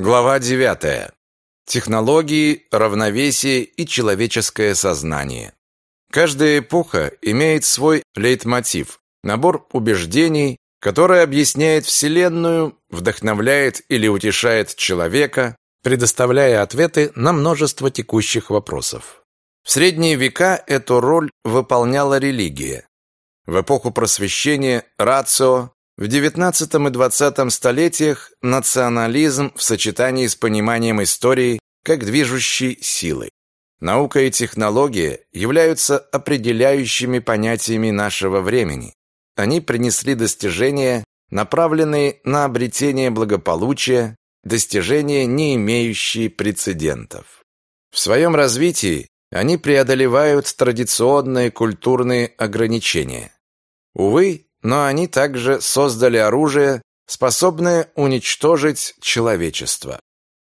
Глава 9. Технологии, равновесие и человеческое сознание. Каждая эпоха имеет свой лейтмотив, набор убеждений, который объясняет Вселенную, вдохновляет или утешает человека, предоставляя ответы на множество текущих вопросов. В средние века эту роль выполняла религия. В эпоху просвещения – рацио, в XIX и XX столетиях национализм в сочетании с пониманием истории как движущей силы. Наука и технология являются определяющими понятиями нашего времени. Они принесли достижения, направленные на обретение благополучия, достижения, не имеющие прецедентов. В своем развитии они преодолевают традиционные культурные ограничения. Увы, но они также создали оружие, способное уничтожить человечество.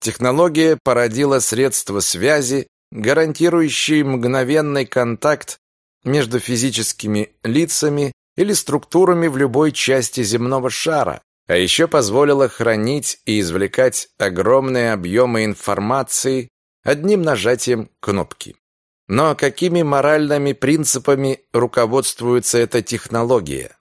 Технология породила средства связи, гарантирующие мгновенный контакт между физическими лицами или структурами в любой части земного шара, а еще позволила хранить и извлекать огромные объемы информации одним нажатием кнопки. Но какими моральными принципами руководствуется эта технология?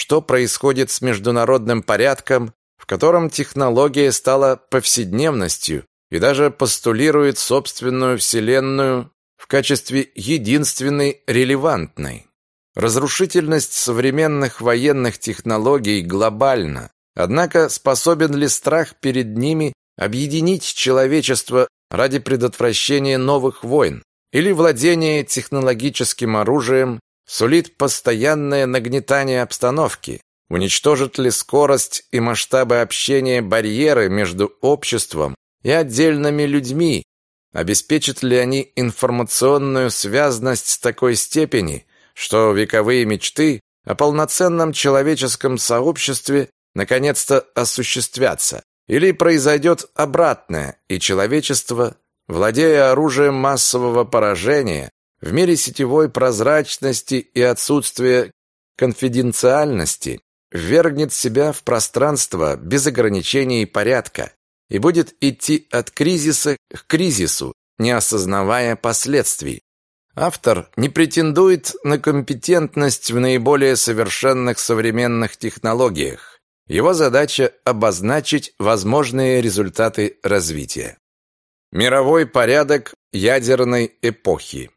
Что происходит с международным порядком, в котором технология стала повседневностью и даже постулирует собственную вселенную в качестве единственной релевантной. Разрушительность современных военных технологий глобальна, однако способен ли страх перед ними объединить человечество ради предотвращения новых войн или владения технологическим оружием сулит постоянное нагнетание обстановки. Уничтожит ли скорость и масштабы общения барьеры между обществом и отдельными людьми? Обеспечат ли они информационную связность с такой степени, что вековые мечты о полноценном человеческом сообществе наконец-то осуществятся? Или произойдет обратное, и человечество, владея оружием массового поражения, в мире сетевой прозрачности и отсутствия конфиденциальности ввергнет себя в пространство без ограничений и порядка и будет идти от кризиса к кризису, не осознавая последствий. Автор не претендует на компетентность в наиболее совершенных современных технологиях. Его задача – обозначить возможные результаты развития. Мировой порядок ядерной эпохи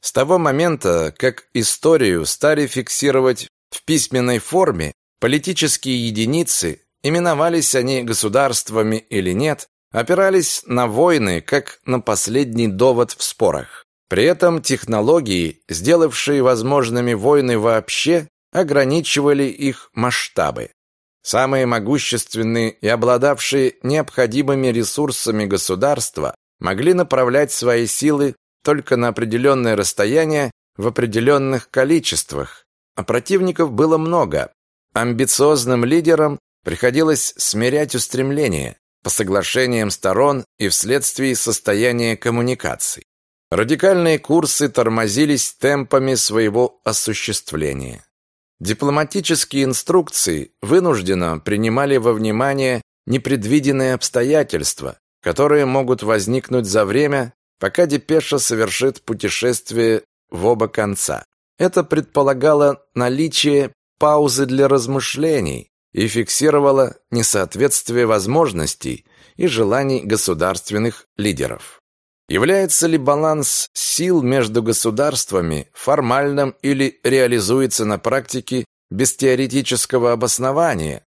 с того момента, как историю стали фиксировать в письменной форме, политические единицы, именовались они государствами или нет, опирались на войны как на последний довод в спорах. При этом технологии, сделавшие возможными войны вообще, ограничивали их масштабы. Самые могущественные и обладавшие необходимыми ресурсами государства могли направлять свои силы только на определенное расстояние в определенных количествах, а противников было много. Амбициозным лидерам приходилось смирять устремления по соглашениям сторон и вследствие состояния коммуникаций. Радикальные курсы тормозились темпами своего осуществления. Дипломатические инструкции вынужденно принимали во внимание непредвиденные обстоятельства, которые могут возникнуть за время, пока депеша совершит путешествие в оба конца. Это предполагало наличие паузы для размышлений и фиксировало несоответствие возможностей и желаний государственных лидеров. Является ли баланс сил между государствами формальным или реализуется на практике без теоретического обоснования?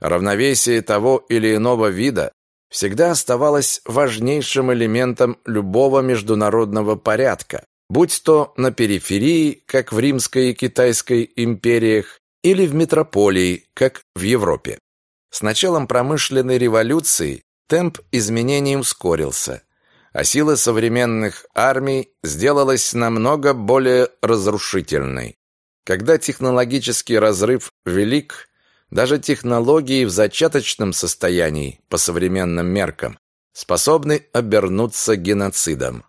Равновесие того или иного вида всегда оставалась важнейшим элементом любого международного порядка, будь то на периферии, как в Римской и Китайской империях, или в метрополии, как в Европе. С началом промышленной революции темп изменений ускорился, а сила современных армий сделалась намного более разрушительной. Когда технологический разрыв велик, даже технологии в зачаточном состоянии, по современным меркам, способны обернуться геноцидом.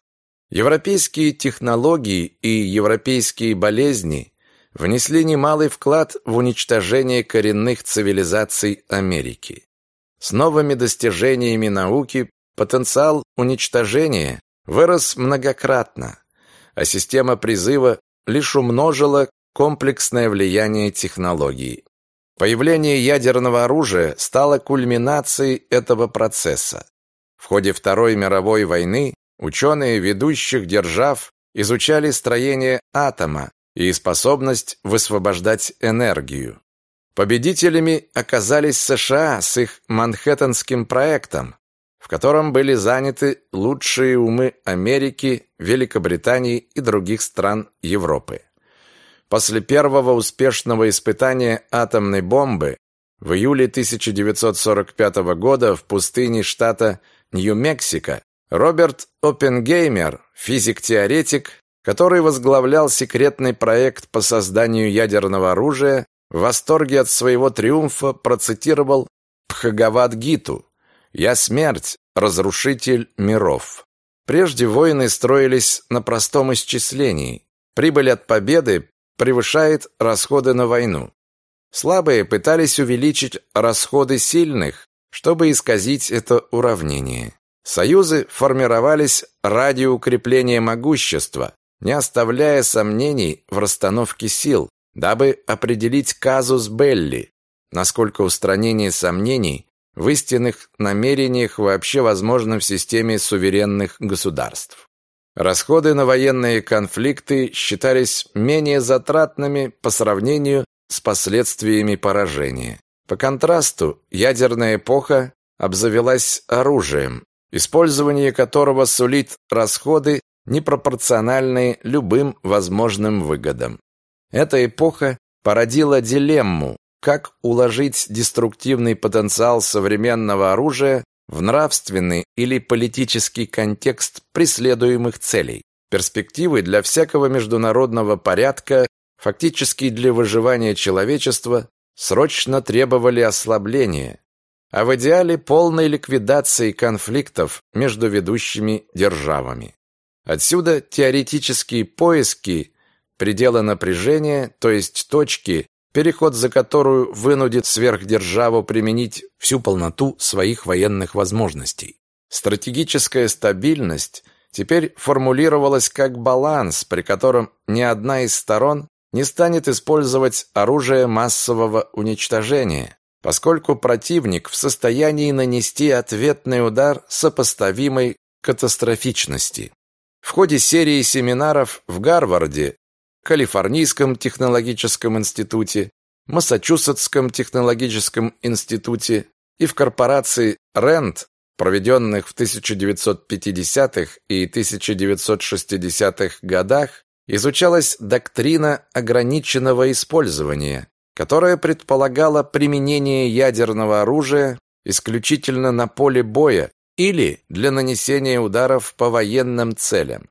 Европейские технологии и европейские болезни внесли немалый вклад в уничтожение коренных цивилизаций Америки. С новыми достижениями науки потенциал уничтожения вырос многократно, а система призыва лишь умножила комплексное влияние технологий. Появление ядерного оружия стало кульминацией этого процесса. В ходе Второй мировой войны ученые ведущих держав изучали строение атома и способность высвобождать энергию. Победителями оказались США с их Манхэттенским проектом, в котором были заняты лучшие умы Америки, Великобритании и других стран Европы. После первого успешного испытания атомной бомбы в июле 1945 года в пустыне штата Нью-Мексико Роберт Оппенгеймер, физик-теоретик, который возглавлял секретный проект по созданию ядерного оружия, в восторге от своего триумфа процитировал Пхагавад-гиту «Я смерть, разрушитель миров». Прежде войны строились на простом исчислении. Прибыль от победы превышает расходы на войну. Слабые пытались увеличить расходы сильных, чтобы исказить это уравнение. Союзы формировались ради укрепления могущества, не оставляя сомнений в расстановке сил, дабы определить казус белли, насколько устранение сомнений в истинных намерениях вообще возможно в системе суверенных государств. Расходы на военные конфликты считались менее затратными по сравнению с последствиями поражения. По контрасту, ядерная эпоха обзавелась оружием, использование которого сулит расходы, непропорциональные любым возможным выгодам. Эта эпоха породила дилемму, как уложить деструктивный потенциал современного оружия в нравственный или политический контекст преследуемых целей. Перспективы для всякого международного порядка, фактически для выживания человечества, срочно требовали ослабления, а в идеале полной ликвидации конфликтов между ведущими державами. Отсюда теоретические поиски предела напряжения, то есть точки, переход за которую вынудит сверхдержаву применить всю полноту своих военных возможностей. Стратегическая стабильность теперь формулировалась как баланс, при котором ни одна из сторон не станет использовать оружие массового уничтожения, поскольку противник в состоянии нанести ответный удар сопоставимой катастрофичности. В ходе серии семинаров в Гарварде Калифорнийском технологическом институте, Массачусетском технологическом институте и в корпорации Rand, проведенных в 1950-х и 1960-х годах, изучалась доктрина ограниченного использования, которая предполагала применение ядерного оружия исключительно на поле боя или для нанесения ударов по военным целям.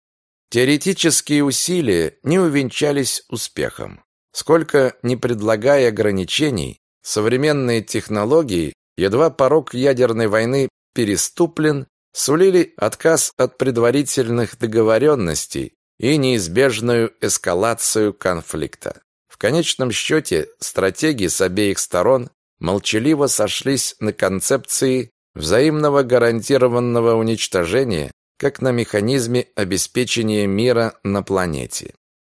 Теоретические усилия не увенчались успехом. Сколько ни предлагая ограничений, современные технологии, едва порог ядерной войны переступлен, сулили отказ от предварительных договоренностей и неизбежную эскалацию конфликта. В конечном счете стратеги с обеих сторон молчаливо сошлись на концепции взаимного гарантированного уничтожения как на механизме обеспечения мира на планете.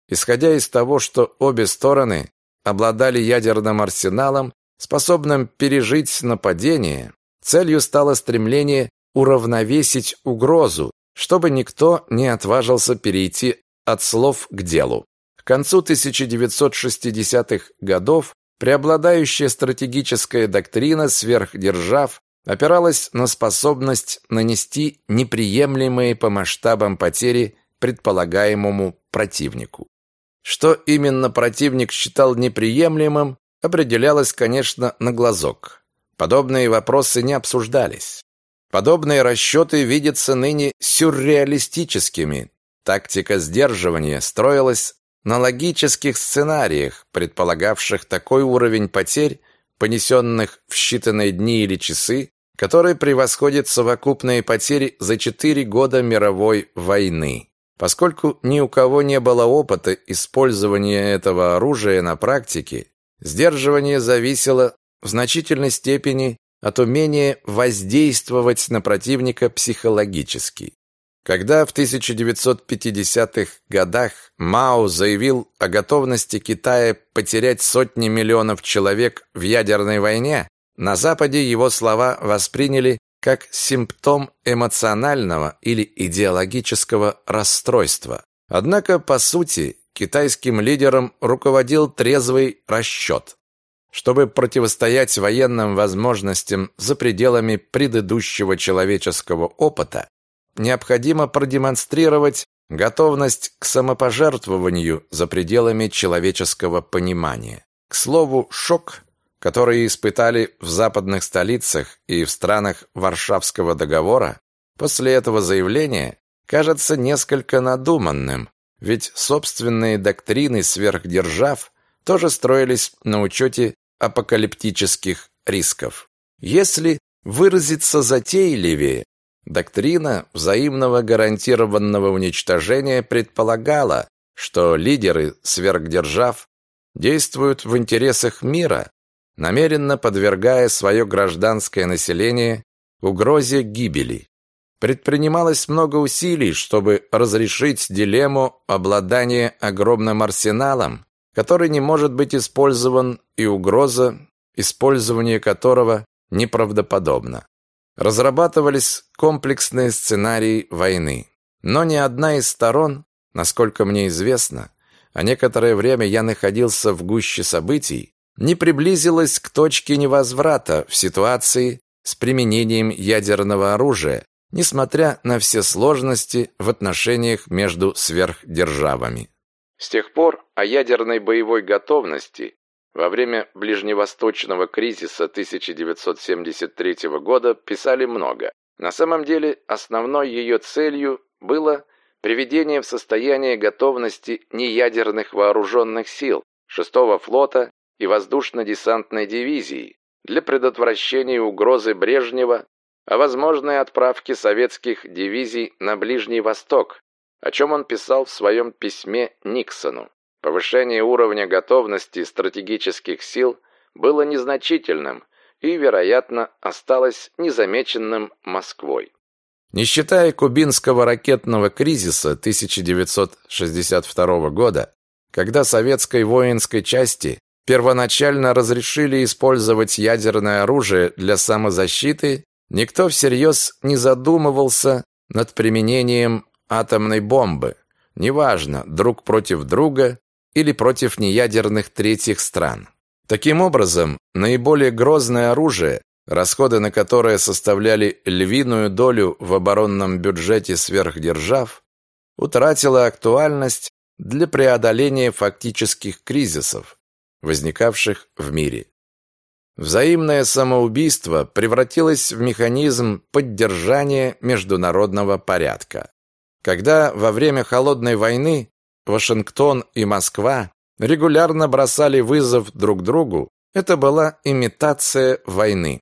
Исходя из того, что обе стороны обладали ядерным арсеналом, способным пережить нападение, целью стало стремление уравновесить угрозу, чтобы никто не отважился перейти от слов к делу. К концу 1960-х годов преобладающая стратегическая доктрина сверхдержав опиралась на способность нанести неприемлемые по масштабам потери предполагаемому противнику. Что именно противник считал неприемлемым, определялось, конечно, на глазок. Подобные вопросы не обсуждались. Подобные расчеты видятся ныне сюрреалистическими. Тактика сдерживания строилась на логических сценариях, предполагавших такой уровень потерь, понесенных в считанные дни или часы, который превосходит совокупные потери за четыре года мировой войны. Поскольку ни у кого не было опыта использования этого оружия на практике, сдерживание зависело в значительной степени от умения воздействовать на противника психологически. Когда в 1950-х годах Мао заявил о готовности Китая потерять сотни миллионов человек в ядерной войне, на Западе его слова восприняли как симптом эмоционального или идеологического расстройства. Однако, по сути, китайским лидером руководил трезвый расчет. Чтобы противостоять военным возможностям за пределами предыдущего человеческого опыта, необходимо продемонстрировать готовность к самопожертвованию за пределами человеческого понимания. К слову, шок, который испытали в западных столицах и в странах Варшавского договора, после этого заявления кажется несколько надуманным, ведь собственные доктрины сверхдержав тоже строились на учете апокалиптических рисков. Если выразиться затейливее, Доктрина взаимного гарантированного уничтожения предполагала, что лидеры сверхдержав действуют в интересах мира, намеренно подвергая свое гражданское население угрозе гибели. Предпринималось много усилий, чтобы разрешить дилемму обладания огромным арсеналом, который не может быть использован, и угроза, использования которого неправдоподобна. Разрабатывались комплексные сценарии войны. Но ни одна из сторон, насколько мне известно, а некоторое время я находился в гуще событий, не приблизилась к точке невозврата в ситуации с применением ядерного оружия, несмотря на все сложности в отношениях между сверхдержавами. С тех пор о ядерной боевой готовности во время ближневосточного кризиса 1973 года писали много. На самом деле, основной ее целью было приведение в состояние готовности неядерных вооруженных сил 6-го флота и воздушно-десантной дивизии для предотвращения угрозы Брежнева о возможной отправке советских дивизий на Ближний Восток, о чем он писал в своем письме Никсону. Повышение уровня готовности стратегических сил было незначительным и, вероятно, осталось незамеченным Москвой. Не считая кубинского ракетного кризиса 1962 года, когда советской воинской части первоначально разрешили использовать ядерное оружие для самозащиты, никто всерьез не задумывался над применением атомной бомбы. Неважно, друг против друга или против неядерных третьих стран. Таким образом, наиболее грозное оружие, расходы на которое составляли львиную долю в оборонном бюджете сверхдержав, утратило актуальность для преодоления фактических кризисов, возникавших в мире. Взаимное самоубийство превратилось в механизм поддержания международного порядка. Когда во время Холодной войны Вашингтон и Москва регулярно бросали вызов друг другу, это была имитация войны.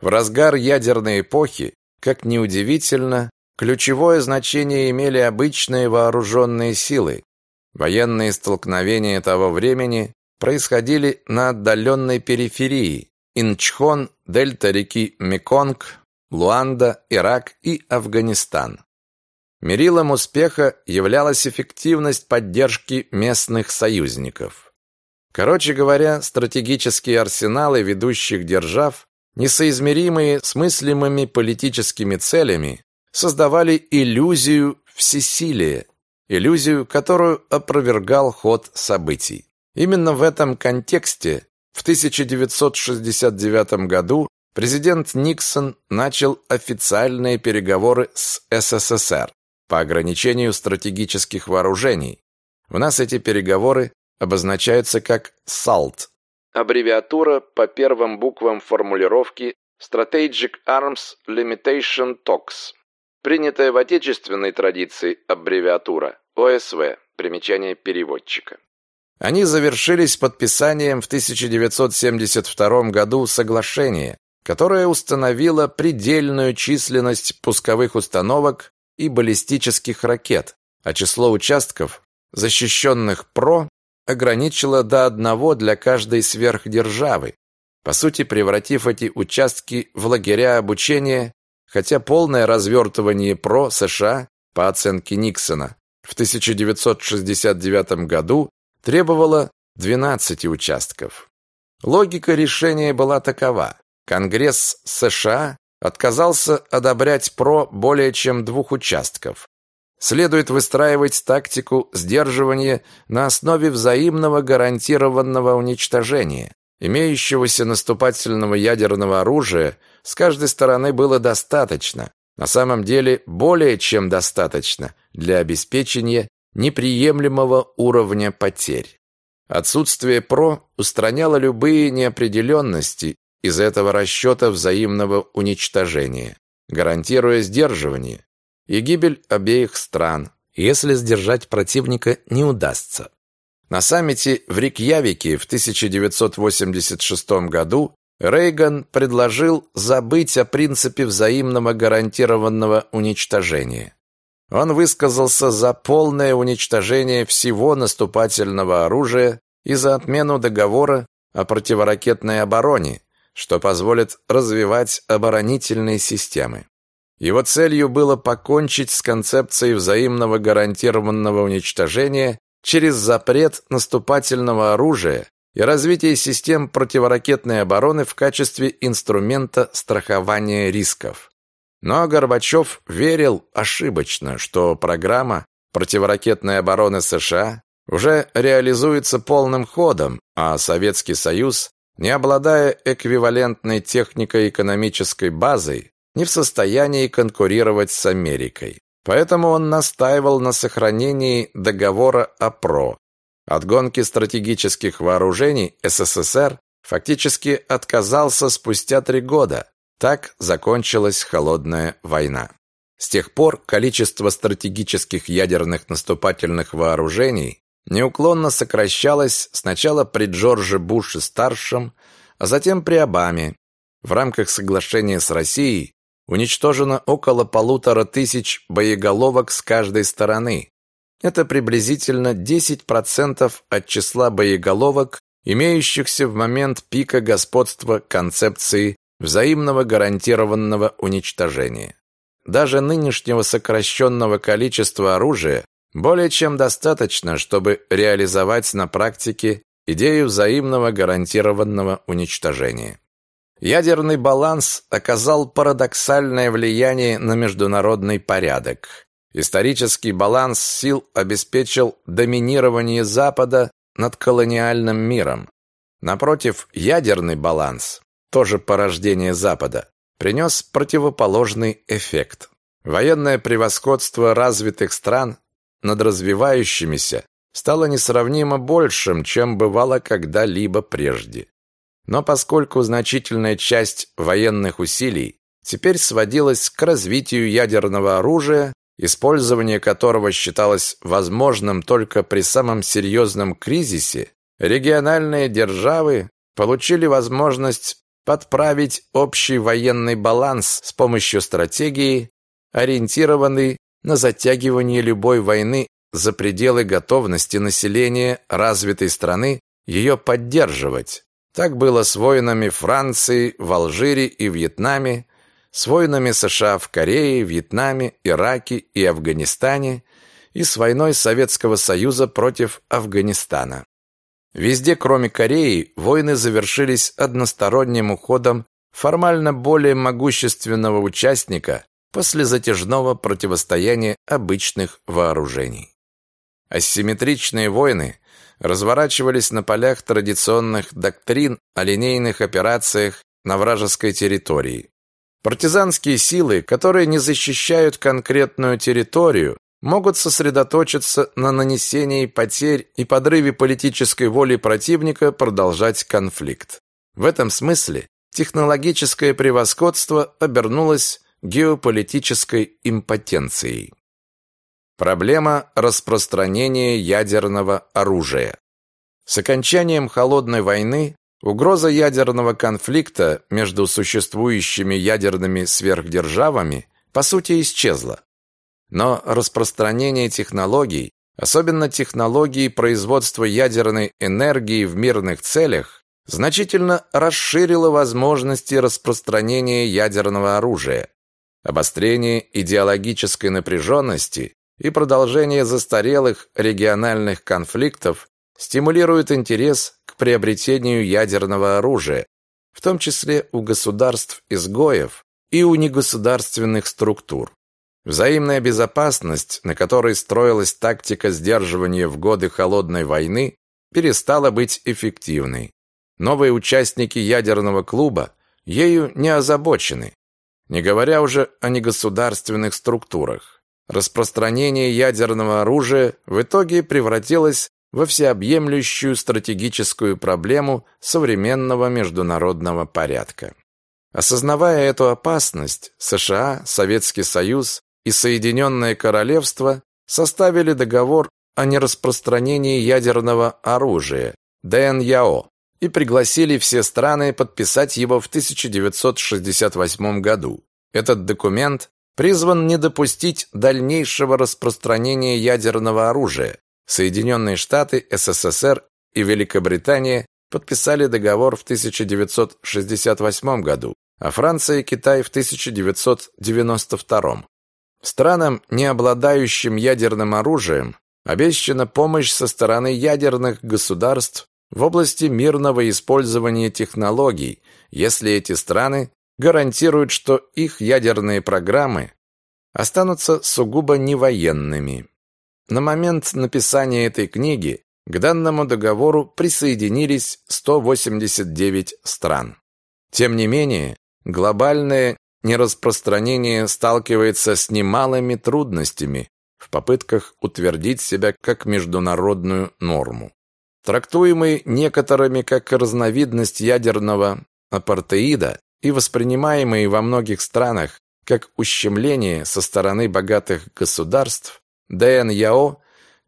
В разгар ядерной эпохи, как ни удивительно, ключевое значение имели обычные вооруженные силы. Военные столкновения того времени происходили на отдаленной периферии Инчхон, дельта реки Меконг, Луанда, Ирак и Афганистан. Мерилом успеха являлась эффективность поддержки местных союзников. Короче говоря, стратегические арсеналы ведущих держав, несоизмеримые с мыслимыми политическими целями, создавали иллюзию всесилия, иллюзию, которую опровергал ход событий. Именно в этом контексте в 1969 году президент Никсон начал официальные переговоры с СССР по ограничению стратегических вооружений. У нас эти переговоры обозначаются как SALT. Аббревиатура по первым буквам формулировки Strategic Arms Limitation Talks. Принятая в отечественной традиции аббревиатура ОСВ. Примечание переводчика. Они завершились подписанием в 1972 году соглашения, которое установило предельную численность пусковых установок и баллистических ракет, а число участков, защищенных ПРО, ограничило до одного для каждой сверхдержавы. по сути превратив эти участки в лагеря обучения, хотя полное развертывание ПРО США, по оценке Никсона, в 1969 году требовало 12 участков. Логика решения была такова. Конгресс США отказался одобрять ПРО более чем двух участков. Следует выстраивать тактику сдерживания на основе взаимного гарантированного уничтожения. Имеющегося наступательного ядерного оружия с каждой стороны было достаточно, на самом деле более чем достаточно для обеспечения неприемлемого уровня потерь. Отсутствие ПРО устраняло любые неопределенности из этого расчета взаимного уничтожения, гарантируя сдерживание и гибель обеих стран, если сдержать противника не удастся. На саммите в Рикьявике в 1986 году Рейган предложил забыть о принципе взаимного гарантированного уничтожения. Он высказался за полное уничтожение всего наступательного оружия и за отмену договора о противоракетной обороне, что позволит развивать оборонительные системы. Его целью было покончить с концепцией взаимного гарантированного уничтожения через запрет наступательного оружия и развитие систем противоракетной обороны в качестве инструмента страхования рисков. Но Горбачев верил ошибочно, что программа противоракетной обороны США уже реализуется полным ходом, а Советский Союз, не обладая эквивалентной технико-экономической базой, не в состоянии конкурировать с Америкой. Поэтому он настаивал на сохранении договора о ПРО, от гонки стратегических вооружений СССР фактически отказался спустя три года. Так закончилась холодная война. С тех пор количество стратегических ядерных наступательных вооружений неуклонно сокращалось сначала при Джордже Буше-старшем, а затем при Обаме. В рамках соглашения с Россией уничтожено около полутора тысяч боеголовок с каждой стороны, это приблизительно 10% от числа боеголовок, имеющихся в момент пика господства концепции взаимного гарантированного уничтожения. Даже нынешнего сокращенного количества оружия более чем достаточно, чтобы реализовать на практике идею взаимного гарантированного уничтожения. Ядерный баланс оказал парадоксальное влияние на международный порядок. Исторический баланс сил обеспечил доминирование Запада над колониальным миром. Напротив, ядерный баланс, тоже порождение Запада, принес противоположный эффект. Военное превосходство развитых стран над развивающимися стало несравнимо большим, чем бывало когда-либо прежде. Но поскольку значительная часть военных усилий теперь сводилась к развитию ядерного оружия, использование которого считалось возможным только при самом серьезном кризисе, региональные державы получили возможность подправить общий военный баланс с помощью стратегии, ориентированной на затягивание любой войны за пределы готовности населения развитой страны ее поддерживать. Так было с воинами Франции в Алжире и Вьетнаме, с войнами США в Корее, Вьетнаме, Ираке и Афганистане и с войной Советского Союза против Афганистана. Везде, кроме Кореи, войны завершились односторонним уходом формально более могущественного участника после затяжного противостояния обычных вооружений. Асимметричные войны разворачивались на полях традиционных доктрин о линейных операциях на вражеской территории. Партизанские силы, которые не защищают конкретную территорию, могут сосредоточиться на нанесении потерь и подрыве политической воли противника продолжать конфликт. В этом смысле технологическое превосходство обернулось геополитической импотенцией. Проблема распространения ядерного оружия. С окончанием Холодной войны Угроза ядерного конфликта между существующими ядерными сверхдержавами по сути исчезла. Но распространение технологий, особенно технологий производства ядерной энергии в мирных целях, значительно расширило возможности распространения ядерного оружия. Обострение идеологической напряженности и продолжение застарелых региональных конфликтов стимулирует интерес к приобретению ядерного оружия, в том числе у государств-изгоев и у негосударственных структур. Взаимная безопасность, на которой строилась тактика сдерживания в годы холодной войны, перестала быть эффективной. Новые участники ядерного клуба ею не озабочены, не говоря уже о негосударственных структурах. Распространение ядерного оружия в итоге превратилось во всеобъемлющую стратегическую проблему современного международного порядка. Осознавая эту опасность, США, Советский Союз и Соединенное Королевство составили договор о нераспространении ядерного оружия ДНЯО и пригласили все страны подписать его в 1968 году. Этот документ призван не допустить дальнейшего распространения ядерного оружия. Соединенные Штаты, СССР и Великобритания подписали договор в 1968 году, а Франция и Китай в 1992. Странам, не обладающим ядерным оружием, обещана помощь со стороны ядерных государств в области мирного использования технологий, если эти страны гарантируют, что их ядерные программы останутся сугубо невоенными. На момент написания этой книги к данному договору присоединились 189 стран. Тем не менее, глобальное нераспространение сталкивается с немалыми трудностями в попытках утвердить себя как международную норму. Трактуемый некоторыми как разновидность ядерного апартеида и воспринимаемый во многих странах как ущемление со стороны богатых государств, ДНЯО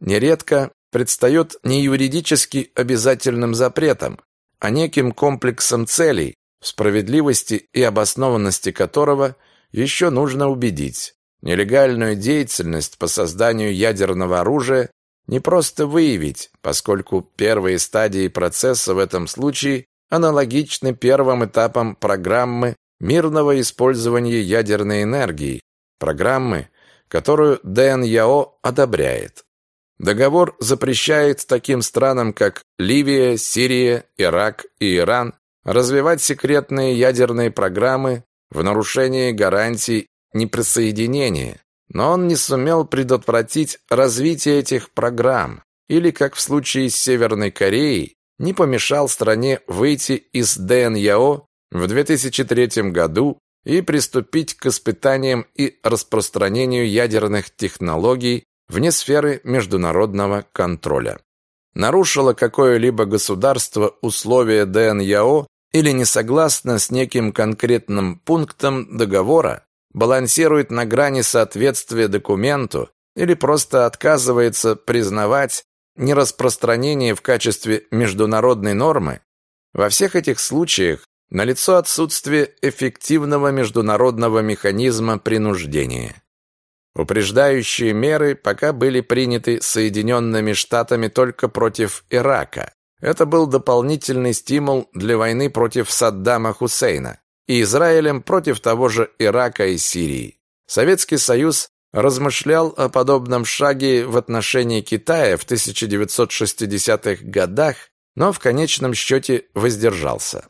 нередко предстает не юридически обязательным запретом, а неким комплексом целей, справедливости и обоснованности которого еще нужно убедить. Нелегальную деятельность по созданию ядерного оружия не просто выявить, поскольку первые стадии процесса в этом случае аналогичны первым этапам программы мирного использования ядерной энергии, программы, которую ДНЯО одобряет. Договор запрещает таким странам, как Ливия, Сирия, Ирак и Иран развивать секретные ядерные программы в нарушении гарантий неприсоединения, но он не сумел предотвратить развитие этих программ или, как в случае с Северной Кореей, не помешал стране выйти из ДНЯО в 2003 году и приступить к испытаниям и распространению ядерных технологий вне сферы международного контроля. Нарушило какое-либо государство условия ДНЯО или не согласно с неким конкретным пунктом договора, балансирует на грани соответствия документу или просто отказывается признавать нераспространение в качестве международной нормы, во всех этих случаях налицо отсутствие эффективного международного механизма принуждения. Упреждающие меры пока были приняты Соединенными Штатами только против Ирака. Это был дополнительный стимул для войны против Саддама Хусейна и Израилем против того же Ирака и Сирии. Советский Союз размышлял о подобном шаге в отношении Китая в 1960-х годах, но в конечном счете воздержался.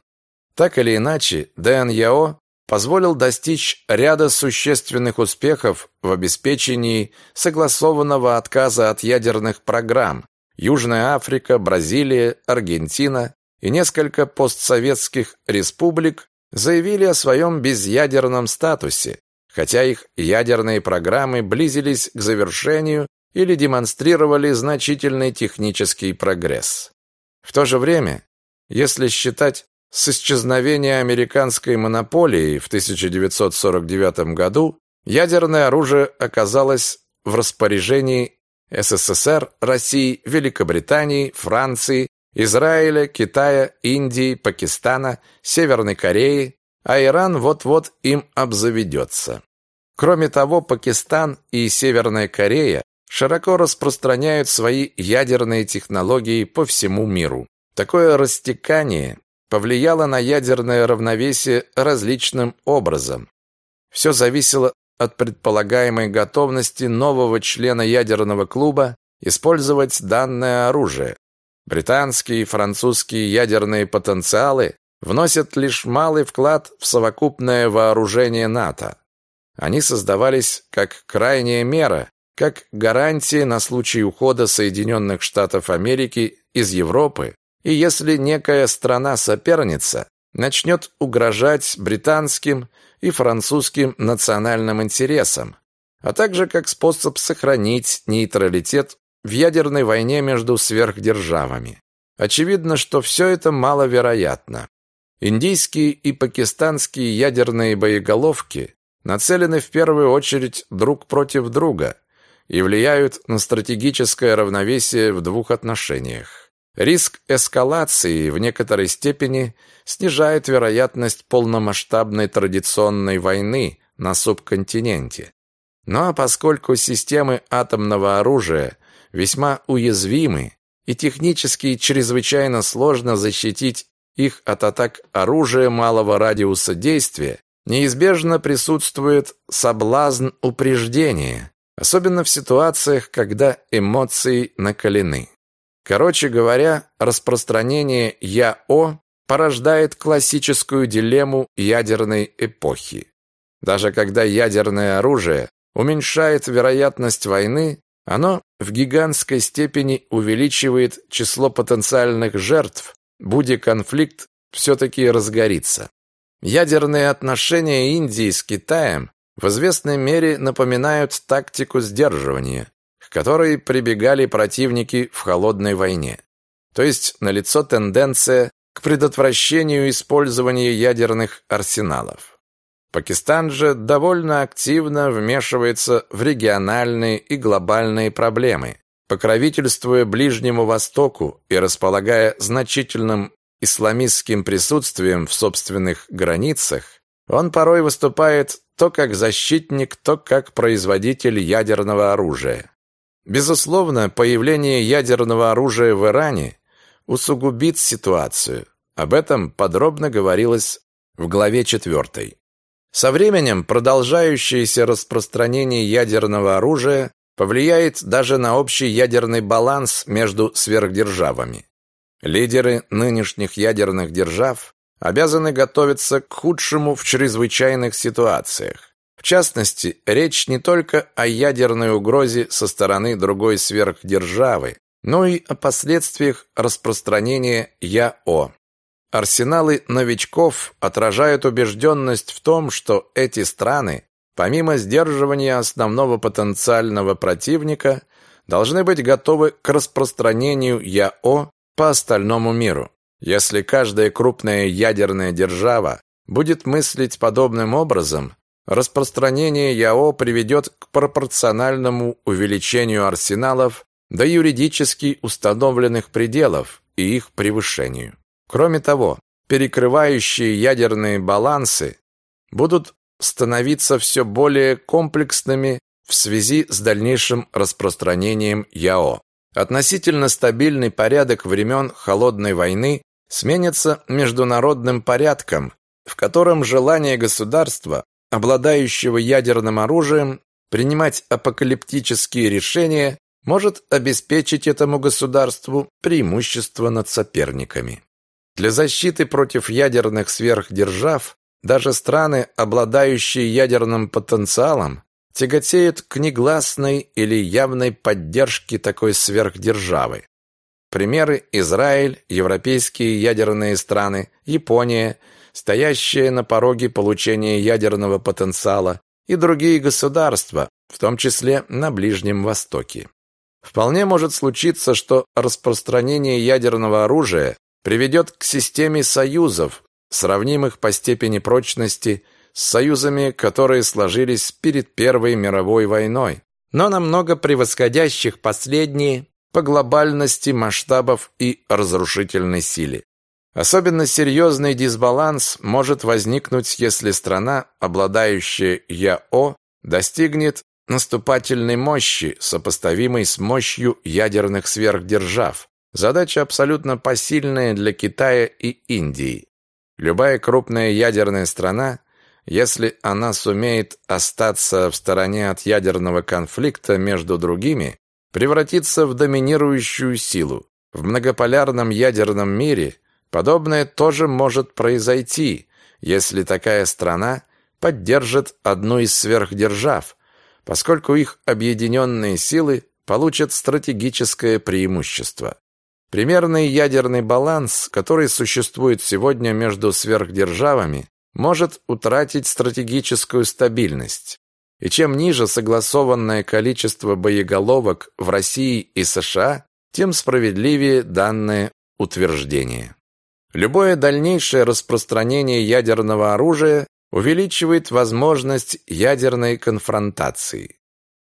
Так или иначе, Дэн Яо позволил достичь ряда существенных успехов в обеспечении согласованного отказа от ядерных программ. Южная Африка, Бразилия, Аргентина и несколько постсоветских республик заявили о своем безъядерном статусе, хотя их ядерные программы близились к завершению или демонстрировали значительный технический прогресс. В то же время, если считать с исчезновения американской монополии в 1949 году, ядерное оружие оказалось в распоряжении СССР, России, Великобритании, Франции, Израиля, Китая, Индии, Пакистана, Северной Кореи, а Иран вот-вот им обзаведется. Кроме того, Пакистан и Северная Корея широко распространяют свои ядерные технологии по всему миру. Такое растекание повлияла на ядерное равновесие различным образом. Все зависело от предполагаемой готовности нового члена ядерного клуба использовать данное оружие. Британские и французские ядерные потенциалы вносят лишь малый вклад в совокупное вооружение НАТО. Они создавались как крайняя мера, как гарантия на случай ухода Соединенных Штатов Америки из Европы, и если некая страна-соперница начнет угрожать британским и французским национальным интересам, а также как способ сохранить нейтралитет в ядерной войне между сверхдержавами. Очевидно, что все это маловероятно. Индийские и пакистанские ядерные боеголовки нацелены в первую очередь друг против друга и влияют на стратегическое равновесие в двух отношениях. Риск эскалации в некоторой степени снижает вероятность полномасштабной традиционной войны на субконтиненте. Но поскольку системы атомного оружия весьма уязвимы, и технически чрезвычайно сложно защитить их от атак оружия малого радиуса действия, неизбежно присутствует соблазн упреждения, особенно в ситуациях, когда эмоции накалены. Короче говоря, распространение ЯО порождает классическую дилемму ядерной эпохи. Даже когда ядерное оружие уменьшает вероятность войны, оно в гигантской степени увеличивает число потенциальных жертв, будь конфликт все-таки разгорится. Ядерные отношения Индии с Китаем в известной мере напоминают тактику сдерживания, которой прибегали противники в холодной войне. То есть налицо тенденция к предотвращению использования ядерных арсеналов. Пакистан же довольно активно вмешивается в региональные и глобальные проблемы, покровительствуя Ближнему Востоку и располагая значительным исламистским присутствием в собственных границах, он порой выступает то как защитник, то как производитель ядерного оружия. Безусловно, появление ядерного оружия в Иране усугубит ситуацию. Об этом подробно говорилось в главе 4. Со временем продолжающееся распространение ядерного оружия повлияет даже на общий ядерный баланс между сверхдержавами. Лидеры нынешних ядерных держав обязаны готовиться к худшему в чрезвычайных ситуациях. В частности, речь не только о ядерной угрозе со стороны другой сверхдержавы, но и о последствиях распространения ЯО. Арсеналы новичков отражают убежденность в том, что эти страны, помимо сдерживания основного потенциального противника, должны быть готовы к распространению ЯО по остальному миру. Если каждая крупная ядерная держава будет мыслить подобным образом, распространение ЯО приведет к пропорциональному увеличению арсеналов до юридически установленных пределов и их превышению. Кроме того, перекрывающие ядерные балансы будут становиться все более комплексными в связи с дальнейшим распространением ЯО. Относительно стабильный порядок времен Холодной войны сменится международным порядком, в котором желание государства, обладающего ядерным оружием, принимать апокалиптические решения может обеспечить этому государству преимущество над соперниками. Для защиты против ядерных сверхдержав даже страны, обладающие ядерным потенциалом, тяготеют к негласной или явной поддержке такой сверхдержавы. Примеры Израиль, европейские ядерные страны, Япония, стоящие на пороге получения ядерного потенциала, и другие государства, в том числе на Ближнем Востоке. Вполне может случиться, что распространение ядерного оружия приведет к системе союзов, сравнимых по степени прочности с союзами, которые сложились перед Первой мировой войной, но намного превосходящих последние по глобальности масштабов и разрушительной силе. Особенно серьезный дисбаланс может возникнуть, если страна, обладающая ЯО, достигнет наступательной мощи, сопоставимой с мощью ядерных сверхдержав, Задача абсолютно посильная для Китая и Индии. Любая крупная ядерная страна, если она сумеет остаться в стороне от ядерного конфликта между другими, превратится в доминирующую силу. В многополярном ядерном мире подобное тоже может произойти, если такая страна поддержит одну из сверхдержав, поскольку их объединенные силы получат стратегическое преимущество. Примерный ядерный баланс, который существует сегодня между сверхдержавами, может утратить стратегическую стабильность. И чем ниже согласованное количество боеголовок в России и США, тем справедливее данное утверждение. Любое дальнейшее распространение ядерного оружия увеличивает возможность ядерной конфронтации.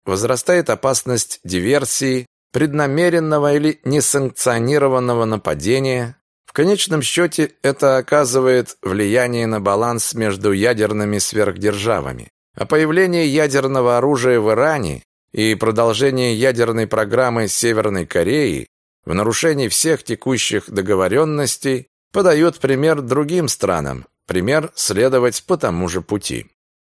Возрастает опасность диверсии, преднамеренного или несанкционированного нападения. В конечном счете это оказывает влияние на баланс между ядерными сверхдержавами. А появление ядерного оружия в Иране и продолжение ядерной программы Северной Кореи в нарушении всех текущих договоренностей подает пример другим странам, пример следовать по тому же пути.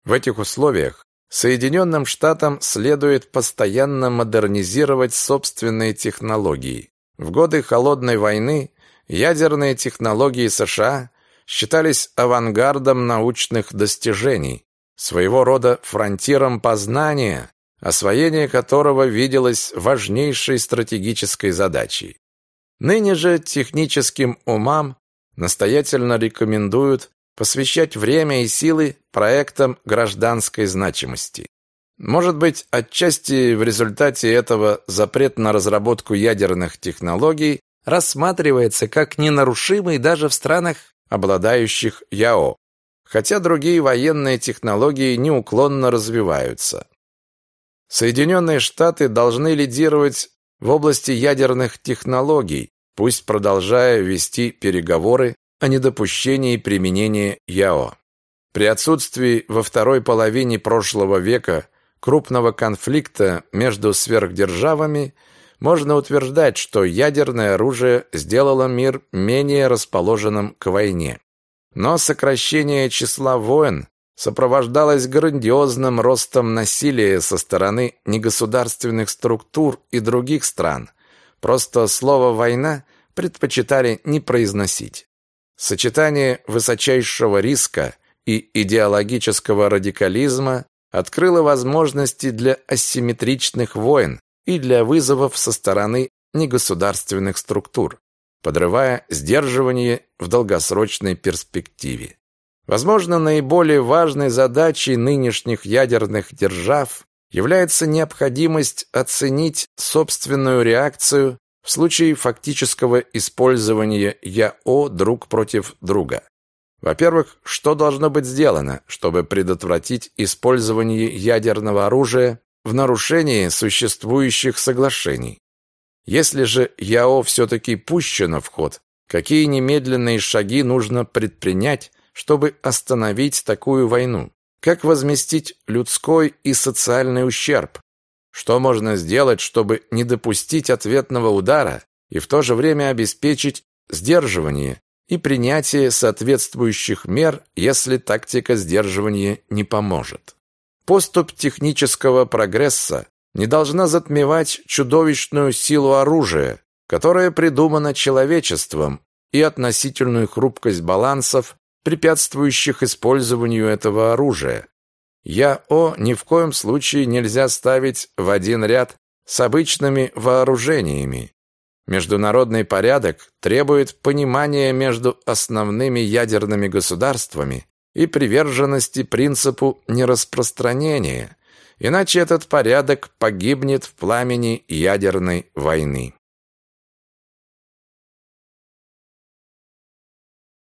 В этих условиях Соединенным Штатам следует постоянно модернизировать собственные технологии. В годы Холодной войны ядерные технологии США считались авангардом научных достижений, своего рода фронтиром познания, освоение которого виделось важнейшей стратегической задачей. Ныне же техническим умам настоятельно рекомендуют посвящать время и силы проектам гражданской значимости. Может быть, отчасти в результате этого запрет на разработку ядерных технологий рассматривается как ненарушимый даже в странах, обладающих ЯО, хотя другие военные технологии неуклонно развиваются. Соединенные Штаты должны лидировать в области ядерных технологий, пусть продолжая вести переговоры о недопущении применения ЯО. При отсутствии во второй половине прошлого века крупного конфликта между сверхдержавами можно утверждать, что ядерное оружие сделало мир менее расположенным к войне. Но сокращение числа войн сопровождалось грандиозным ростом насилия со стороны негосударственных структур и других стран. Просто слово «война» предпочитали не произносить. Сочетание высочайшего риска и идеологического радикализма открыло возможности для асимметричных войн и для вызовов со стороны негосударственных структур, подрывая сдерживание в долгосрочной перспективе. Возможно, наиболее важной задачей нынешних ядерных держав является необходимость оценить собственную реакцию в случае фактического использования ЯО друг против друга. Во-первых, что должно быть сделано, чтобы предотвратить использование ядерного оружия в нарушении существующих соглашений? Если же ЯО все-таки пущено в ход, какие немедленные шаги нужно предпринять, чтобы остановить такую войну? Как возместить людской и социальный ущерб? Что можно сделать, чтобы не допустить ответного удара и в то же время обеспечить сдерживание и принятие соответствующих мер, если тактика сдерживания не поможет? Поступ технического прогресса не должна затмевать чудовищную силу оружия, которая придумана человечеством, и относительную хрупкость балансов, препятствующих использованию этого оружия, ЯО ни в коем случае нельзя ставить в один ряд с обычными вооружениями. Международный порядок требует понимания между основными ядерными государствами и приверженности принципу нераспространения, иначе этот порядок погибнет в пламени ядерной войны.